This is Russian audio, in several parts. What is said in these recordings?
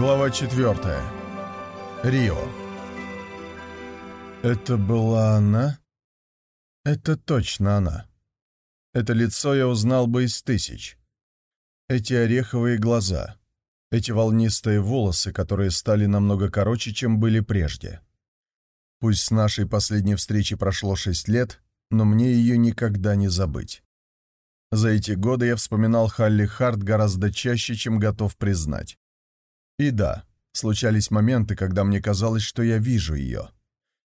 Глава 4. Рио. Это была она? Это точно она. Это лицо я узнал бы из тысяч. Эти ореховые глаза, эти волнистые волосы, которые стали намного короче, чем были прежде. Пусть с нашей последней встречи прошло шесть лет, но мне ее никогда не забыть. За эти годы я вспоминал Халли Харт гораздо чаще, чем готов признать. И да, случались моменты, когда мне казалось, что я вижу ее.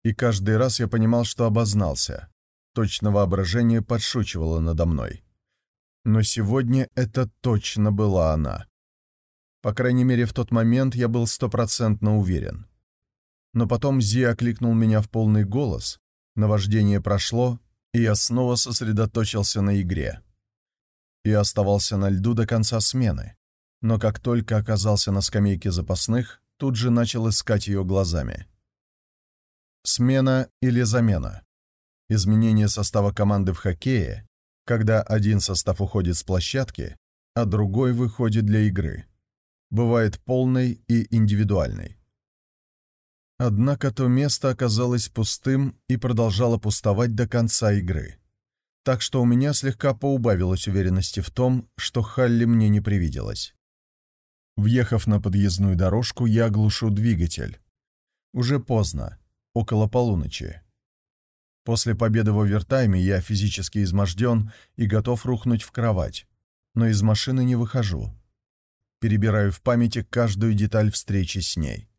И каждый раз я понимал, что обознался. Точно воображение подшучивало надо мной. Но сегодня это точно была она. По крайней мере, в тот момент я был стопроцентно уверен. Но потом Зи окликнул меня в полный голос, наваждение прошло, и я снова сосредоточился на игре. И оставался на льду до конца смены но как только оказался на скамейке запасных, тут же начал искать ее глазами. Смена или замена. Изменение состава команды в хоккее, когда один состав уходит с площадки, а другой выходит для игры. Бывает полной и индивидуальной. Однако то место оказалось пустым и продолжало пустовать до конца игры. Так что у меня слегка поубавилось уверенности в том, что Халли мне не привиделась. Въехав на подъездную дорожку, я глушу двигатель. Уже поздно, около полуночи. После победы в овертайме я физически изможден и готов рухнуть в кровать, но из машины не выхожу. Перебираю в памяти каждую деталь встречи с ней.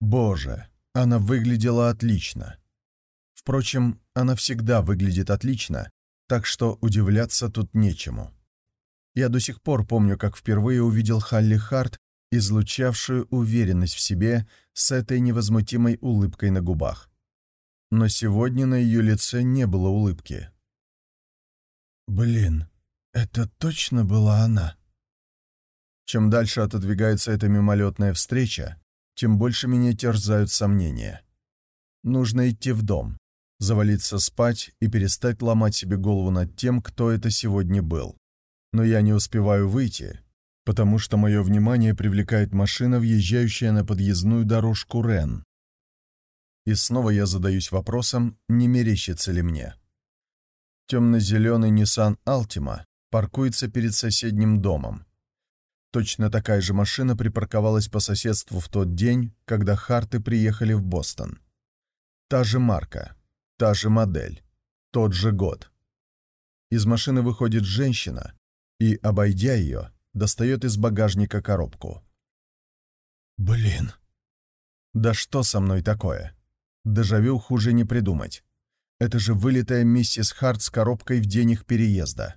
Боже, она выглядела отлично. Впрочем, она всегда выглядит отлично, так что удивляться тут нечему. Я до сих пор помню, как впервые увидел Халли Харт, излучавшую уверенность в себе с этой невозмутимой улыбкой на губах. Но сегодня на ее лице не было улыбки. «Блин, это точно была она?» Чем дальше отодвигается эта мимолетная встреча, тем больше меня терзают сомнения. Нужно идти в дом, завалиться спать и перестать ломать себе голову над тем, кто это сегодня был но я не успеваю выйти, потому что мое внимание привлекает машина, въезжающая на подъездную дорожку Рен. И снова я задаюсь вопросом, не мерещится ли мне. Темно-зеленый Nissan Altima паркуется перед соседним домом. Точно такая же машина припарковалась по соседству в тот день, когда Харты приехали в Бостон. Та же марка, та же модель, тот же год. Из машины выходит женщина, и, обойдя ее, достает из багажника коробку. «Блин! Да что со мной такое? Дежавю хуже не придумать. Это же вылитая миссис Харт с коробкой в день их переезда.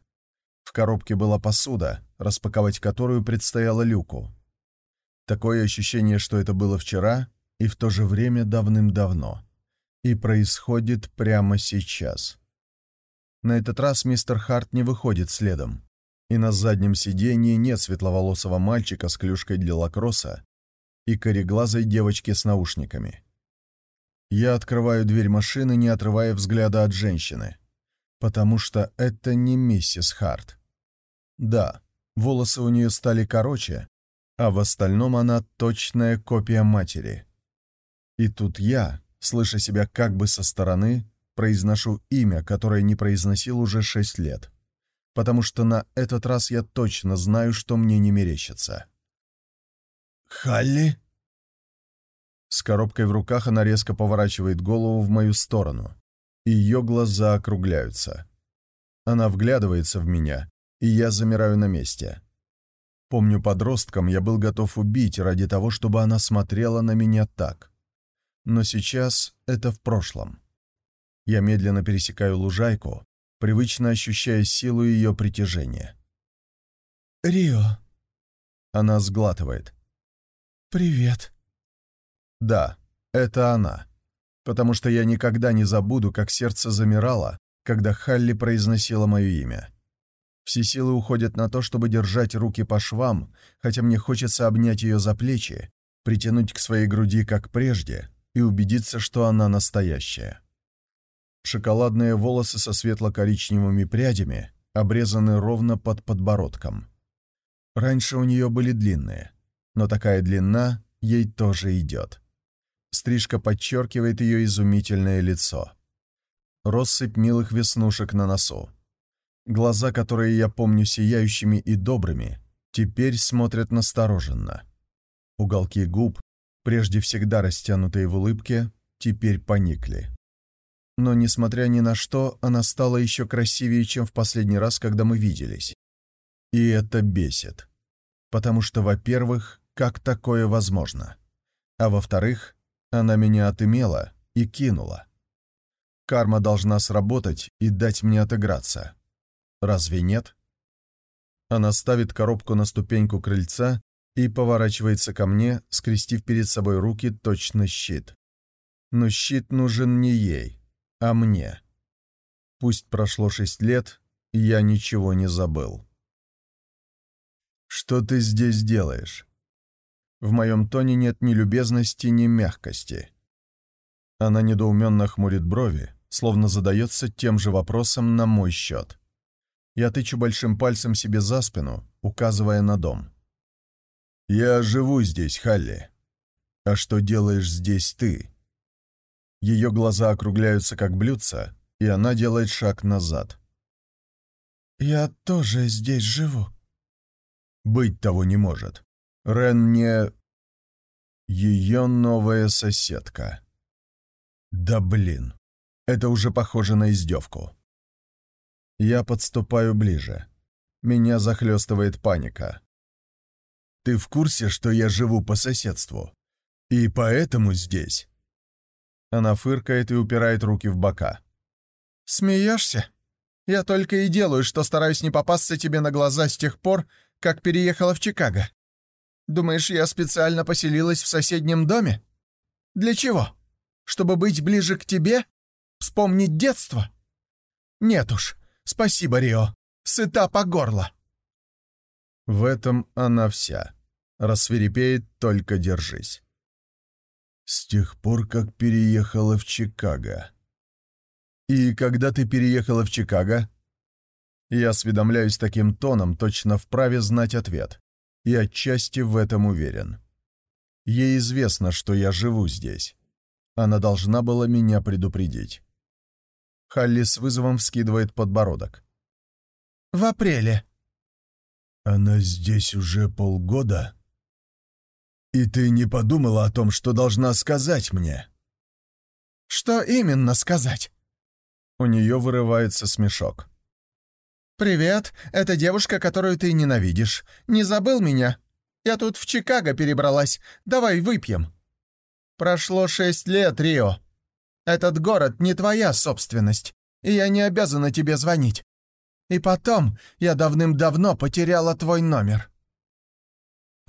В коробке была посуда, распаковать которую предстояло Люку. Такое ощущение, что это было вчера и в то же время давным-давно. И происходит прямо сейчас. На этот раз мистер Харт не выходит следом и на заднем сиденье нет светловолосого мальчика с клюшкой для лакросса и кореглазой девочки с наушниками. Я открываю дверь машины, не отрывая взгляда от женщины, потому что это не миссис Харт. Да, волосы у нее стали короче, а в остальном она точная копия матери. И тут я, слыша себя как бы со стороны, произношу имя, которое не произносил уже шесть лет потому что на этот раз я точно знаю, что мне не мерещится. «Халли?» С коробкой в руках она резко поворачивает голову в мою сторону, и ее глаза округляются. Она вглядывается в меня, и я замираю на месте. Помню, подростком я был готов убить ради того, чтобы она смотрела на меня так. Но сейчас это в прошлом. Я медленно пересекаю лужайку, привычно ощущая силу ее притяжения. «Рио!» Она сглатывает. «Привет!» Да, это она. Потому что я никогда не забуду, как сердце замирало, когда Халли произносила мое имя. Все силы уходят на то, чтобы держать руки по швам, хотя мне хочется обнять ее за плечи, притянуть к своей груди, как прежде, и убедиться, что она настоящая. Шоколадные волосы со светло-коричневыми прядями обрезаны ровно под подбородком. Раньше у нее были длинные, но такая длина ей тоже идет. Стрижка подчеркивает ее изумительное лицо. Россыпь милых веснушек на носу. Глаза, которые я помню сияющими и добрыми, теперь смотрят настороженно. Уголки губ, прежде всегда растянутые в улыбке, теперь поникли. Но, несмотря ни на что, она стала еще красивее, чем в последний раз, когда мы виделись. И это бесит. Потому что, во-первых, как такое возможно? А во-вторых, она меня отымела и кинула. Карма должна сработать и дать мне отыграться. Разве нет? Она ставит коробку на ступеньку крыльца и поворачивается ко мне, скрестив перед собой руки точно щит. Но щит нужен не ей, а мне. Пусть прошло шесть лет, я ничего не забыл. «Что ты здесь делаешь?» В моем тоне нет ни любезности, ни мягкости. Она недоуменно хмурит брови, словно задается тем же вопросом на мой счет. Я тычу большим пальцем себе за спину, указывая на дом. «Я живу здесь, Халли. А что делаешь здесь ты?» Ее глаза округляются, как блюдца, и она делает шаг назад. «Я тоже здесь живу». «Быть того не может. Рен не...» Ее новая соседка. Да блин, это уже похоже на издевку. Я подступаю ближе. Меня захлестывает паника. «Ты в курсе, что я живу по соседству? И поэтому здесь?» Она фыркает и упирает руки в бока. «Смеешься? Я только и делаю, что стараюсь не попасться тебе на глаза с тех пор, как переехала в Чикаго. Думаешь, я специально поселилась в соседнем доме? Для чего? Чтобы быть ближе к тебе? Вспомнить детство? Нет уж, Спасибо, Рио. Сыта по горло. В этом она вся. Рассверепеет, только держись. С тех пор, как переехала в Чикаго. И когда ты переехала в Чикаго? Я осведомляюсь таким тоном, точно вправе знать ответ. И отчасти в этом уверен. Ей известно, что я живу здесь. Она должна была меня предупредить. Халли с вызовом вскидывает подбородок. «В апреле». «Она здесь уже полгода?» «И ты не подумала о том, что должна сказать мне?» «Что именно сказать?» У нее вырывается смешок. «Привет, это девушка, которую ты ненавидишь. Не забыл меня? Я тут в Чикаго перебралась. Давай выпьем». «Прошло шесть лет, Рио. Этот город не твоя собственность, и я не обязана тебе звонить. И потом, я давным-давно потеряла твой номер».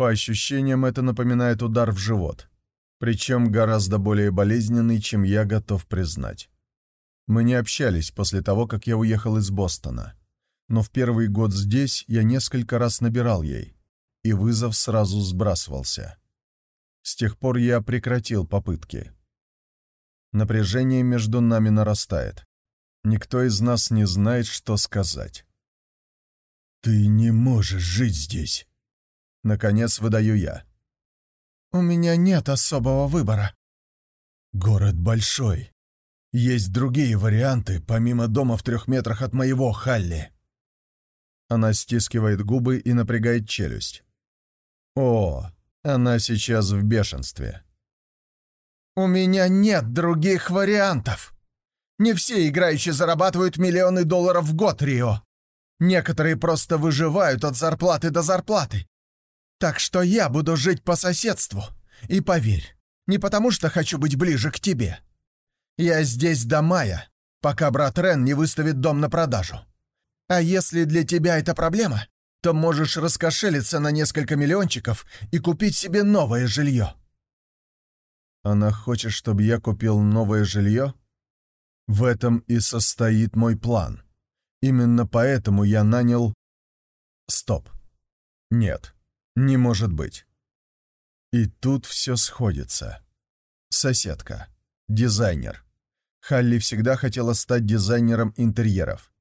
По ощущениям, это напоминает удар в живот, причем гораздо более болезненный, чем я готов признать. Мы не общались после того, как я уехал из Бостона, но в первый год здесь я несколько раз набирал ей, и вызов сразу сбрасывался. С тех пор я прекратил попытки. Напряжение между нами нарастает. Никто из нас не знает, что сказать. «Ты не можешь жить здесь!» Наконец выдаю я. «У меня нет особого выбора». «Город большой. Есть другие варианты, помимо дома в трех метрах от моего Халли». Она стискивает губы и напрягает челюсть. «О, она сейчас в бешенстве. «У меня нет других вариантов. Не все играющие зарабатывают миллионы долларов в год, Рио. Некоторые просто выживают от зарплаты до зарплаты. Так что я буду жить по соседству. И поверь, не потому что хочу быть ближе к тебе. Я здесь до мая, пока брат Рен не выставит дом на продажу. А если для тебя это проблема, то можешь раскошелиться на несколько миллиончиков и купить себе новое жилье. Она хочет, чтобы я купил новое жилье? В этом и состоит мой план. Именно поэтому я нанял... Стоп. Нет, не может быть. И тут все сходится. Соседка. Дизайнер. Халли всегда хотела стать дизайнером интерьеров.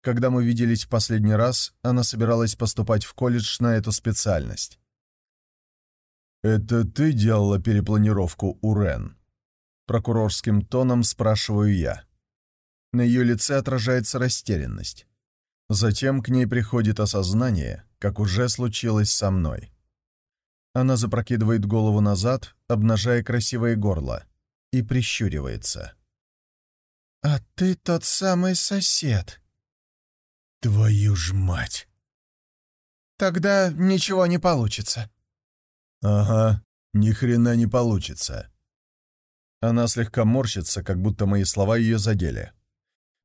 Когда мы виделись в последний раз, она собиралась поступать в колледж на эту специальность. «Это ты делала перепланировку у Рен?» Прокурорским тоном спрашиваю я. На ее лице отражается растерянность. Затем к ней приходит осознание, как уже случилось со мной. Она запрокидывает голову назад, обнажая красивое горло, и прищуривается. «А ты тот самый сосед». «Твою ж мать!» «Тогда ничего не получится». «Ага, ни хрена не получится». Она слегка морщится, как будто мои слова ее задели.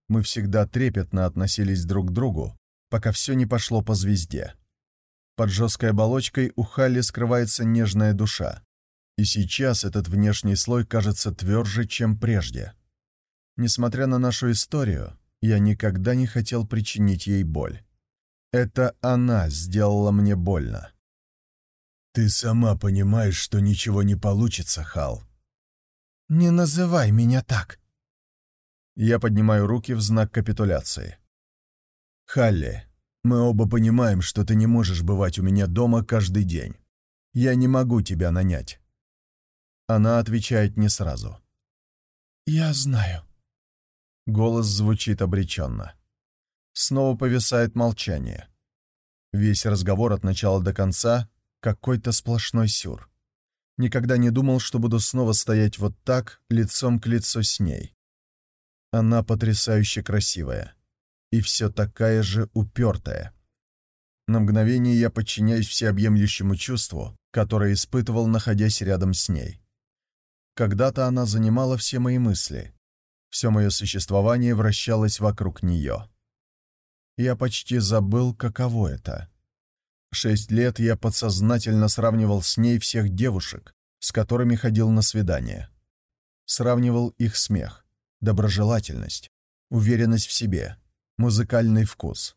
Мы всегда трепетно относились друг к другу, пока все не пошло по звезде. Под жесткой оболочкой у Халли скрывается нежная душа. И сейчас этот внешний слой кажется тверже, чем прежде. Несмотря на нашу историю, я никогда не хотел причинить ей боль. Это она сделала мне больно. «Ты сама понимаешь, что ничего не получится, Хал». «Не называй меня так», я поднимаю руки в знак капитуляции. «Халли, мы оба понимаем, что ты не можешь бывать у меня дома каждый день. Я не могу тебя нанять». Она отвечает не сразу. «Я знаю». Голос звучит обреченно. Снова повисает молчание. Весь разговор от начала до конца — какой-то сплошной сюр. Никогда не думал, что буду снова стоять вот так, лицом к лицу с ней. Она потрясающе красивая. И все такая же упертая. На мгновение я подчиняюсь всеобъемлющему чувству, которое испытывал, находясь рядом с ней. Когда-то она занимала все мои мысли. Все мое существование вращалось вокруг нее. Я почти забыл, каково это. Шесть лет я подсознательно сравнивал с ней всех девушек, с которыми ходил на свидание. Сравнивал их смех доброжелательность, уверенность в себе, музыкальный вкус.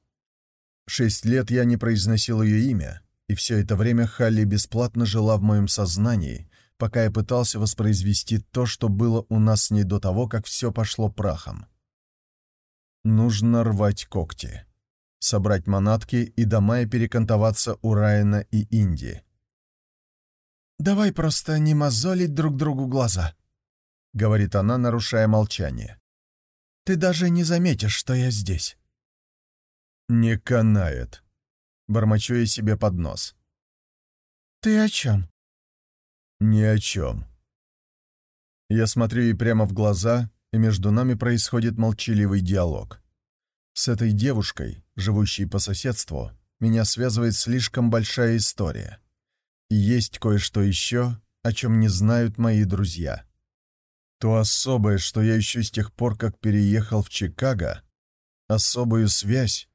Шесть лет я не произносил ее имя, и все это время Халли бесплатно жила в моем сознании, пока я пытался воспроизвести то, что было у нас с ней до того, как все пошло прахом. Нужно рвать когти, собрать манатки и до мая перекантоваться у Райана и Инди. «Давай просто не мозолить друг другу глаза», — говорит она, нарушая молчание. «Ты даже не заметишь, что я здесь». «Не канает», — бормочу я себе под нос. «Ты о чем?» «Ни о чем». Я смотрю ей прямо в глаза, и между нами происходит молчаливый диалог. С этой девушкой, живущей по соседству, меня связывает слишком большая история. И есть кое-что еще, о чем не знают мои друзья. То особое, что я ищу с тех пор, как переехал в Чикаго, особую связь,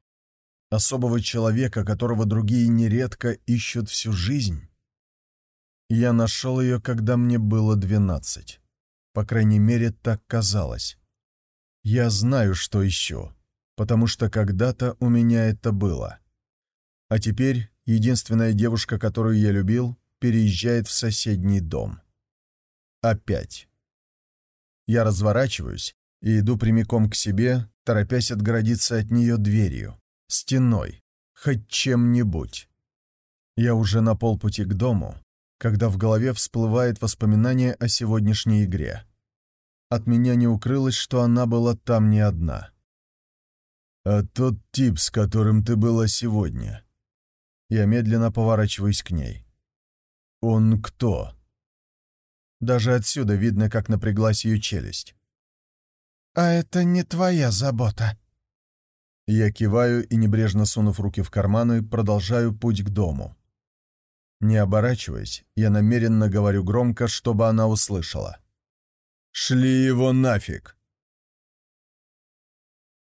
особого человека, которого другие нередко ищут всю жизнь. Я нашел ее, когда мне было двенадцать. По крайней мере, так казалось. Я знаю, что ищу, потому что когда-то у меня это было. А теперь единственная девушка, которую я любил, переезжает в соседний дом. Опять. Я разворачиваюсь и иду прямиком к себе, торопясь отгородиться от нее дверью, стеной, хоть чем-нибудь. Я уже на полпути к дому, когда в голове всплывает воспоминание о сегодняшней игре. От меня не укрылось, что она была там не одна. «А тот тип, с которым ты была сегодня?» Я медленно поворачиваюсь к ней. «Он кто?» Даже отсюда видно, как напряглась ее челюсть. «А это не твоя забота». Я киваю и, небрежно сунув руки в карманы, продолжаю путь к дому. Не оборачиваясь, я намеренно говорю громко, чтобы она услышала. «Шли его нафиг!»